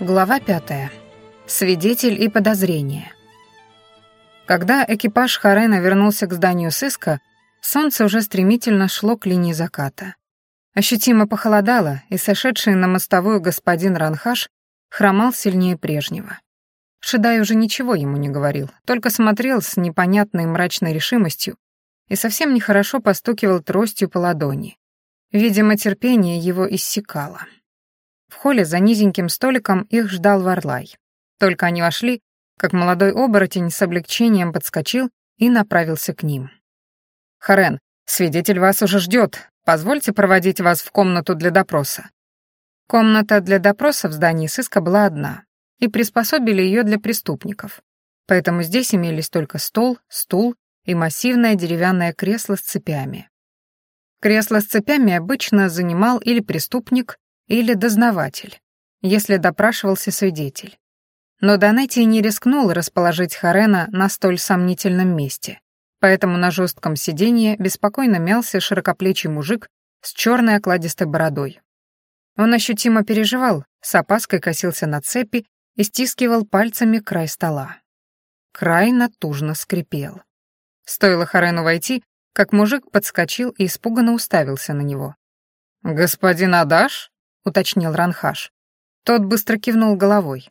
Глава пятая. Свидетель и подозрение. Когда экипаж Харена вернулся к зданию сыска, солнце уже стремительно шло к линии заката. Ощутимо похолодало, и сошедший на мостовую господин Ранхаш хромал сильнее прежнего. Шедай уже ничего ему не говорил, только смотрел с непонятной мрачной решимостью и совсем нехорошо постукивал тростью по ладони. Видимо, терпение его иссякало. В холле за низеньким столиком их ждал Варлай. Только они вошли, как молодой оборотень с облегчением подскочил и направился к ним. «Харен, свидетель вас уже ждет. Позвольте проводить вас в комнату для допроса». Комната для допроса в здании сыска была одна, и приспособили ее для преступников. Поэтому здесь имелись только стол, стул и массивное деревянное кресло с цепями. Кресло с цепями обычно занимал или преступник, или дознаватель, если допрашивался свидетель. Но Донетти не рискнул расположить Харена на столь сомнительном месте, поэтому на жестком сиденье беспокойно мялся широкоплечий мужик с черной окладистой бородой. Он ощутимо переживал, с опаской косился на цепи и стискивал пальцами край стола. Край натужно скрипел. Стоило Харену войти, как мужик подскочил и испуганно уставился на него. «Господин Адаш?» — уточнил Ранхаш. Тот быстро кивнул головой.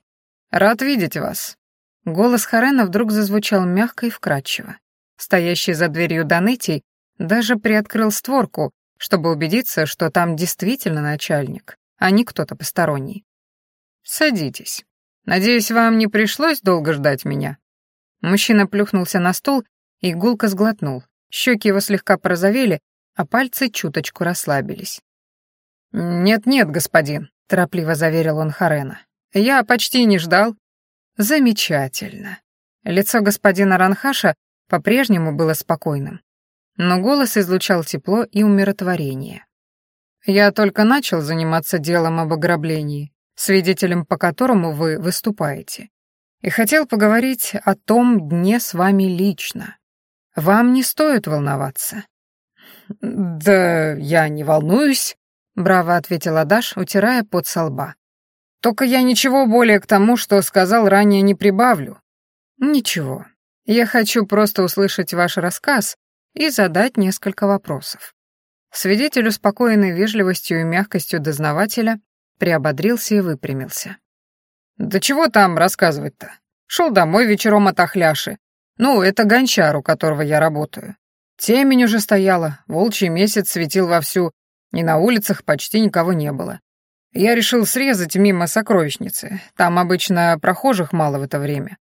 «Рад видеть вас». Голос Харена вдруг зазвучал мягко и вкрадчиво. Стоящий за дверью Данетий даже приоткрыл створку, чтобы убедиться, что там действительно начальник, а не кто-то посторонний. «Садитесь. Надеюсь, вам не пришлось долго ждать меня?» Мужчина плюхнулся на стол и гулко сглотнул. Щеки его слегка порозовели, а пальцы чуточку расслабились. «Нет-нет, господин», — торопливо заверил он Харена. «Я почти не ждал». «Замечательно». Лицо господина Ранхаша по-прежнему было спокойным, но голос излучал тепло и умиротворение. «Я только начал заниматься делом об ограблении, свидетелем по которому вы выступаете, и хотел поговорить о том дне с вами лично. Вам не стоит волноваться». «Да я не волнуюсь», — браво ответила Даш, утирая пот со лба. «Только я ничего более к тому, что сказал ранее, не прибавлю». «Ничего. Я хочу просто услышать ваш рассказ и задать несколько вопросов». Свидетель, успокоенный вежливостью и мягкостью дознавателя, приободрился и выпрямился. «Да чего там рассказывать-то? Шел домой вечером от Ахляши. Ну, это гончар, у которого я работаю. Темень уже стояла, волчий месяц светил вовсю, и на улицах почти никого не было. Я решил срезать мимо сокровищницы. Там обычно прохожих мало в это время.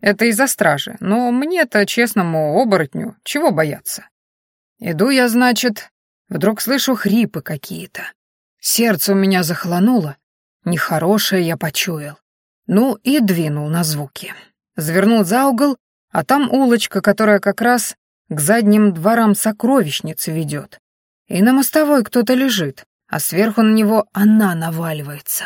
Это из-за стражи, но мне-то, честному оборотню, чего бояться? Иду я, значит, вдруг слышу хрипы какие-то. Сердце у меня захолонуло, нехорошее я почуял. Ну и двинул на звуки. Завернул за угол, а там улочка, которая как раз к задним дворам сокровищницы ведет. И на мостовой кто-то лежит, а сверху на него она наваливается.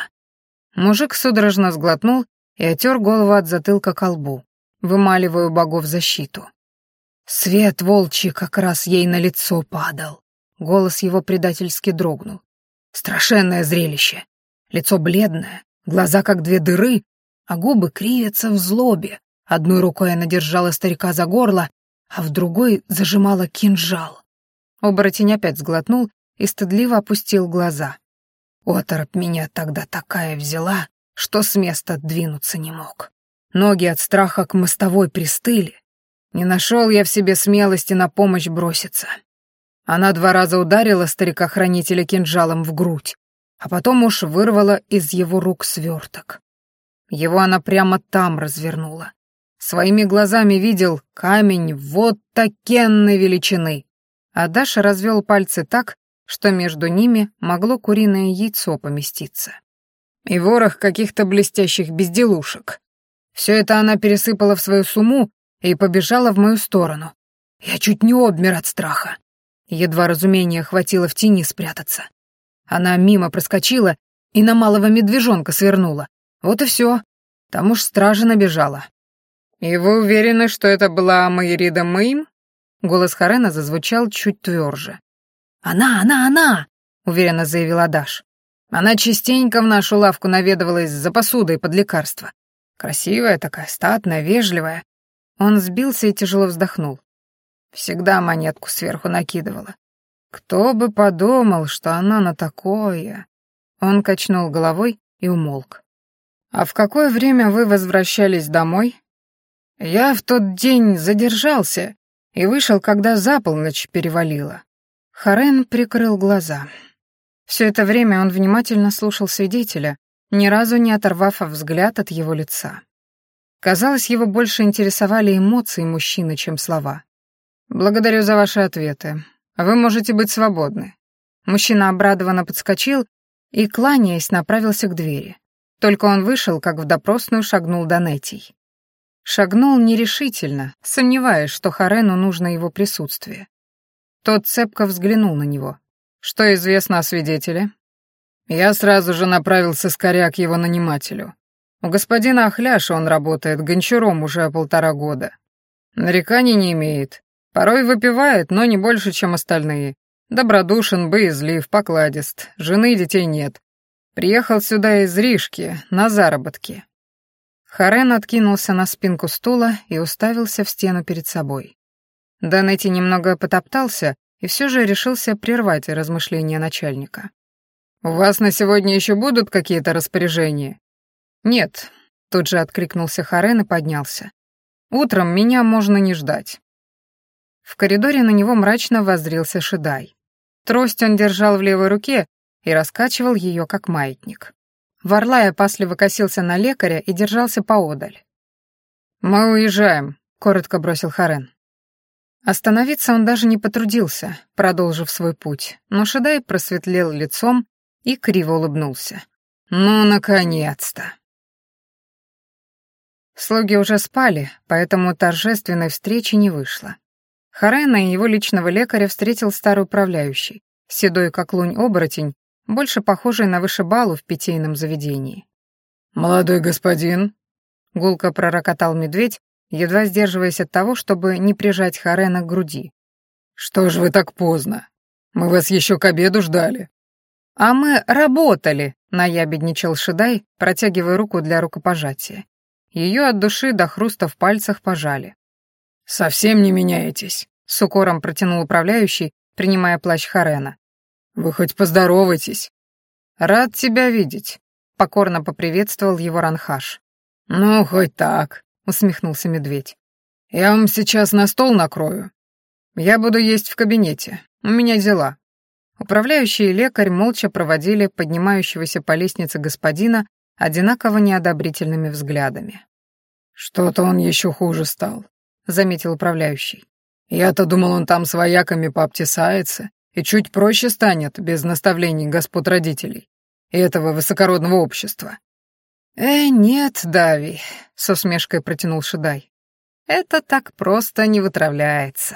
Мужик судорожно сглотнул и отер голову от затылка к лбу, вымаливая богов защиту. Свет волчий как раз ей на лицо падал. Голос его предательски дрогнул. Страшенное зрелище. Лицо бледное, глаза как две дыры, а губы кривятся в злобе. Одной рукой она держала старика за горло, а в другой зажимала кинжал. Оборотень опять сглотнул и стыдливо опустил глаза. Оторопь меня тогда такая взяла, что с места двинуться не мог. Ноги от страха к мостовой пристыли. Не нашел я в себе смелости на помощь броситься. Она два раза ударила старика-хранителя кинжалом в грудь, а потом уж вырвала из его рук сверток. Его она прямо там развернула. Своими глазами видел камень вот такенной величины, а Даша развел пальцы так, что между ними могло куриное яйцо поместиться. И ворох каких-то блестящих безделушек. Все это она пересыпала в свою сумму и побежала в мою сторону. Я чуть не обмер от страха. Едва разумения хватило в тени спрятаться. Она мимо проскочила и на малого медвежонка свернула. Вот и все. Там уж стража набежала. «И вы уверены, что это была Майрида Мэйм?» Голос Харена зазвучал чуть тверже. «Она, она, она!» — уверенно заявила Даш. Она частенько в нашу лавку наведывалась за посудой под лекарство. Красивая такая, статная, вежливая. Он сбился и тяжело вздохнул. Всегда монетку сверху накидывала. Кто бы подумал, что она на такое. Он качнул головой и умолк. «А в какое время вы возвращались домой?» «Я в тот день задержался и вышел, когда за полночь перевалило». Харен прикрыл глаза. Все это время он внимательно слушал свидетеля, ни разу не оторвав взгляд от его лица. Казалось, его больше интересовали эмоции мужчины, чем слова. «Благодарю за ваши ответы. Вы можете быть свободны». Мужчина обрадованно подскочил и, кланяясь, направился к двери. Только он вышел, как в допросную шагнул Донетий. Шагнул нерешительно, сомневаясь, что Харену нужно его присутствие. Тот цепко взглянул на него. Что известно о свидетеле? Я сразу же направился скоря к его нанимателю. У господина Ахляша он работает гончаром уже полтора года. Нареканий не имеет. Порой выпивает, но не больше, чем остальные. Добродушен, боязлив, покладист. Жены и детей нет. Приехал сюда из Рижки, на заработки. Харен откинулся на спинку стула и уставился в стену перед собой. Данетти немного потоптался, и все же решился прервать размышления начальника. «У вас на сегодня еще будут какие-то распоряжения?» «Нет», — тут же откликнулся Харен и поднялся. «Утром меня можно не ждать». В коридоре на него мрачно воззрился Шидай. Трость он держал в левой руке и раскачивал ее, как маятник. Варлай опасливо косился на лекаря и держался поодаль. «Мы уезжаем», — коротко бросил Харен. Остановиться он даже не потрудился, продолжив свой путь, но Шедай просветлел лицом и криво улыбнулся. «Ну, наконец-то!» Слуги уже спали, поэтому торжественной встречи не вышло. Харена и его личного лекаря встретил старый управляющий, седой как лунь-оборотень, больше похожий на вышибалу в питейном заведении. «Молодой господин», — гулко пророкотал медведь, едва сдерживаясь от того, чтобы не прижать Харена к груди. «Что ж вы так поздно? Мы вас еще к обеду ждали». «А мы работали», — наябедничал Шидай, протягивая руку для рукопожатия. Ее от души до хруста в пальцах пожали. «Совсем не меняетесь», — с укором протянул управляющий, принимая плащ Харена. «Вы хоть поздоровайтесь». «Рад тебя видеть», — покорно поприветствовал его Ранхаш. «Ну, хоть так», усмехнулся медведь. «Я вам сейчас на стол накрою. Я буду есть в кабинете. У меня дела». Управляющий и лекарь молча проводили поднимающегося по лестнице господина одинаково неодобрительными взглядами. «Что-то он еще хуже стал», — заметил управляющий. «Я-то думал, он там с вояками пообтесается и чуть проще станет без наставлений господ родителей и этого высокородного общества. «Э, нет, Дави», — с усмешкой протянул Шидай. «Это так просто не вытравляется.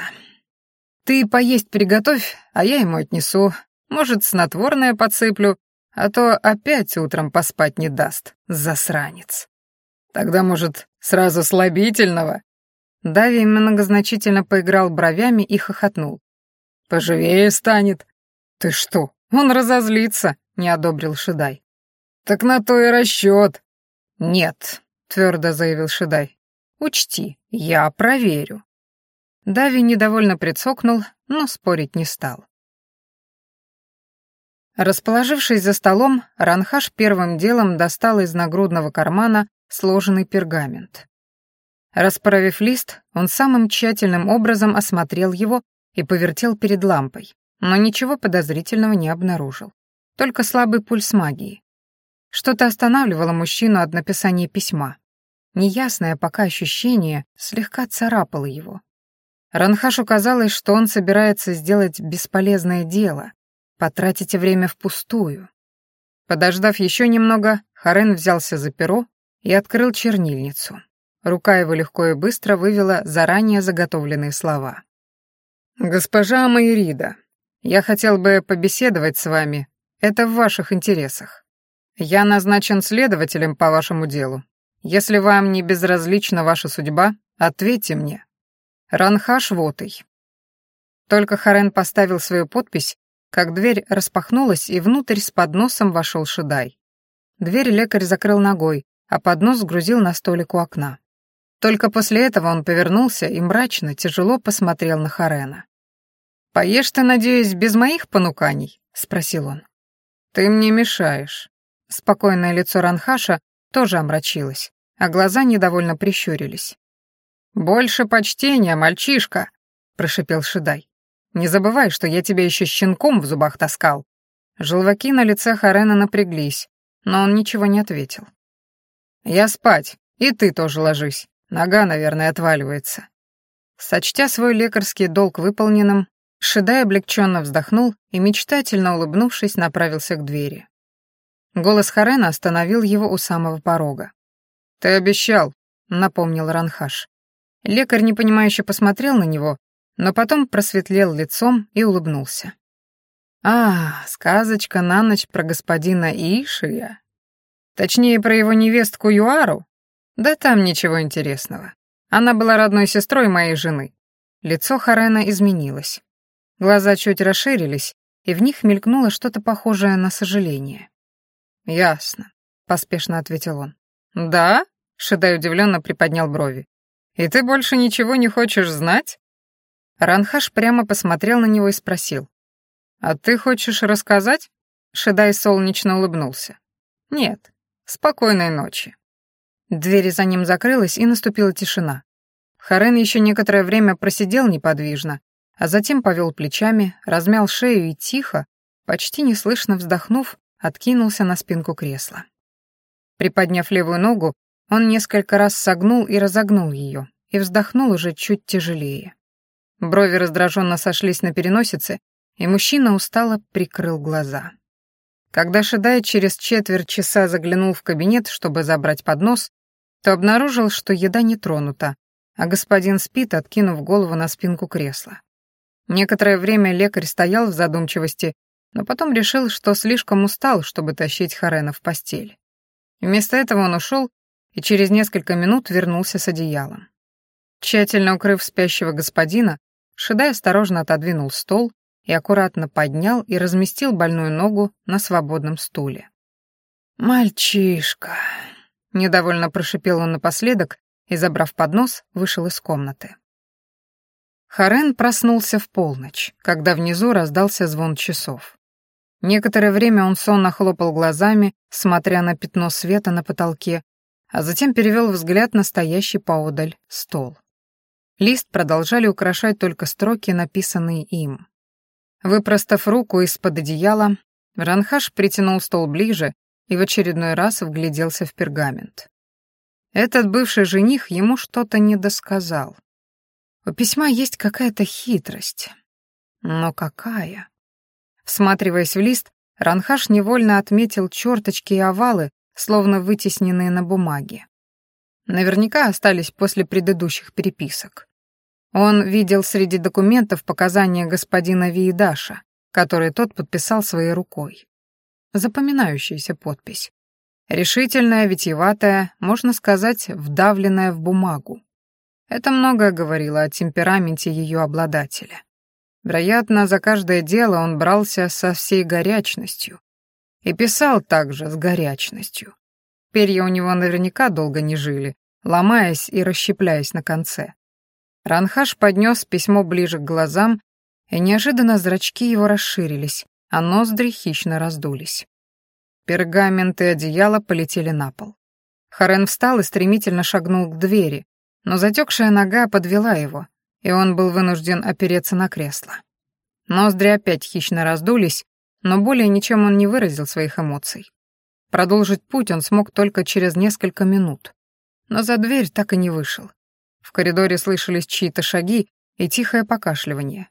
Ты поесть приготовь, а я ему отнесу. Может, снотворное подсыплю, а то опять утром поспать не даст, засранец. Тогда, может, сразу слабительного?» Дави многозначительно поиграл бровями и хохотнул. «Поживее станет». «Ты что, он разозлится», — не одобрил Шидай. «Так на то и расчет», «Нет», — твердо заявил Шидай. «Учти, я проверю». Дави недовольно прицокнул, но спорить не стал. Расположившись за столом, Ранхаш первым делом достал из нагрудного кармана сложенный пергамент. Расправив лист, он самым тщательным образом осмотрел его и повертел перед лампой, но ничего подозрительного не обнаружил. Только слабый пульс магии. Что-то останавливало мужчину от написания письма. Неясное пока ощущение слегка царапало его. Ранхашу казалось, что он собирается сделать бесполезное дело, потратить время впустую. Подождав еще немного, Харен взялся за перо и открыл чернильницу. Рука его легко и быстро вывела заранее заготовленные слова. «Госпожа Майрида, я хотел бы побеседовать с вами. Это в ваших интересах. Я назначен следователем по вашему делу. Если вам не безразлична ваша судьба, ответьте мне. Ранхаш Вотый. Только Харен поставил свою подпись, как дверь распахнулась, и внутрь с подносом вошел Шидай. Дверь лекарь закрыл ногой, а поднос сгрузил на столик у окна. Только после этого он повернулся и мрачно, тяжело посмотрел на Харена. «Поешь ты, надеюсь, без моих понуканий?» — спросил он. «Ты мне мешаешь». Спокойное лицо Ранхаша тоже омрачилось, а глаза недовольно прищурились. «Больше почтения, мальчишка!» — прошипел Шидай. «Не забывай, что я тебя еще щенком в зубах таскал». Желваки на лице Харена напряглись, но он ничего не ответил. «Я спать, и ты тоже ложись. Нога, наверное, отваливается». Сочтя свой лекарский долг выполненным, Шедай облегченно вздохнул и, мечтательно улыбнувшись, направился к двери. Голос Харена остановил его у самого порога. «Ты обещал», — напомнил Ранхаш. Лекарь непонимающе посмотрел на него, но потом просветлел лицом и улыбнулся. «А, сказочка на ночь про господина Ишия. Точнее, про его невестку Юару? Да там ничего интересного. Она была родной сестрой моей жены». Лицо Харена изменилось. Глаза чуть расширились, и в них мелькнуло что-то похожее на сожаление. «Ясно», — поспешно ответил он. «Да?» — Шедай удивленно приподнял брови. «И ты больше ничего не хочешь знать?» Ранхаш прямо посмотрел на него и спросил. «А ты хочешь рассказать?» Шедай солнечно улыбнулся. «Нет. Спокойной ночи». Дверь за ним закрылась, и наступила тишина. Харен еще некоторое время просидел неподвижно, а затем повел плечами, размял шею и тихо, почти неслышно вздохнув, откинулся на спинку кресла. Приподняв левую ногу, он несколько раз согнул и разогнул ее, и вздохнул уже чуть тяжелее. Брови раздраженно сошлись на переносице, и мужчина устало прикрыл глаза. Когда Шедай через четверть часа заглянул в кабинет, чтобы забрать поднос, то обнаружил, что еда не тронута, а господин спит, откинув голову на спинку кресла. Некоторое время лекарь стоял в задумчивости, но потом решил, что слишком устал, чтобы тащить Харена в постель. Вместо этого он ушел и через несколько минут вернулся с одеялом. Тщательно укрыв спящего господина, Шедай осторожно отодвинул стол и аккуратно поднял и разместил больную ногу на свободном стуле. «Мальчишка», — недовольно прошипел он напоследок и, забрав поднос, вышел из комнаты. Харен проснулся в полночь, когда внизу раздался звон часов. Некоторое время он сонно хлопал глазами, смотря на пятно света на потолке, а затем перевел взгляд на стоящий поодаль стол. Лист продолжали украшать только строки, написанные им. Выпростав руку из-под одеяла, Ранхаш притянул стол ближе и в очередной раз вгляделся в пергамент. Этот бывший жених ему что-то недосказал. У письма есть какая-то хитрость. Но какая? Всматриваясь в лист, Ранхаш невольно отметил черточки и овалы, словно вытесненные на бумаге. Наверняка остались после предыдущих переписок. Он видел среди документов показания господина Виедаша, которые тот подписал своей рукой. Запоминающаяся подпись. Решительная, витиеватая, можно сказать, вдавленная в бумагу. Это многое говорило о темпераменте ее обладателя. Вероятно, за каждое дело он брался со всей горячностью. И писал также с горячностью. Перья у него наверняка долго не жили, ломаясь и расщепляясь на конце. Ранхаш поднес письмо ближе к глазам, и неожиданно зрачки его расширились, а ноздри хищно раздулись. Пергамент и одеяло полетели на пол. Харен встал и стремительно шагнул к двери, но затекшая нога подвела его, и он был вынужден опереться на кресло. Ноздри опять хищно раздулись, но более ничем он не выразил своих эмоций. Продолжить путь он смог только через несколько минут, но за дверь так и не вышел. В коридоре слышались чьи-то шаги и тихое покашливание.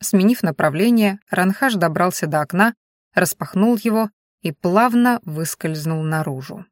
Сменив направление, Ранхаш добрался до окна, распахнул его и плавно выскользнул наружу.